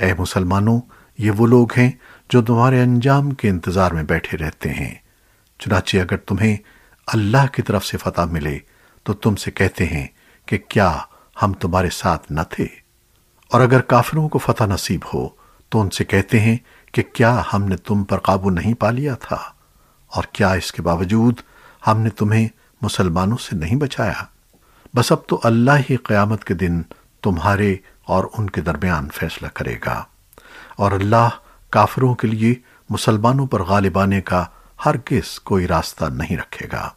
اے مسلمانوں، یہ وہ لوگ ہیں جو تمہارے انجام کے انتظار میں بیٹھے رہتے ہیں۔ چنانچہ اگر تمہیں اللہ کی طرف سے فتح ملے، تو تم سے کہتے ہیں کہ کیا ہم تمہارے ساتھ نہ تھے؟ اور اگر کافروں کو فتح نصیب ہو، تو ان سے کہتے ہیں کہ کیا ہم نے تم پر قابو نہیں پا لیا تھا؟ اور کیا اس کے باوجود ہم نے تمہیں مسلمانوں سے نہیں بچایا؟ بس اب تو اللہ ہی قیامت کے دن تمہارے اور ان کے درمیان فیصلہ کرے گا۔ اور اللہ کافروں کے لیے مسلمانوں پر غالب آنے کا ہرگز کوئی راستہ نہیں رکھے گا۔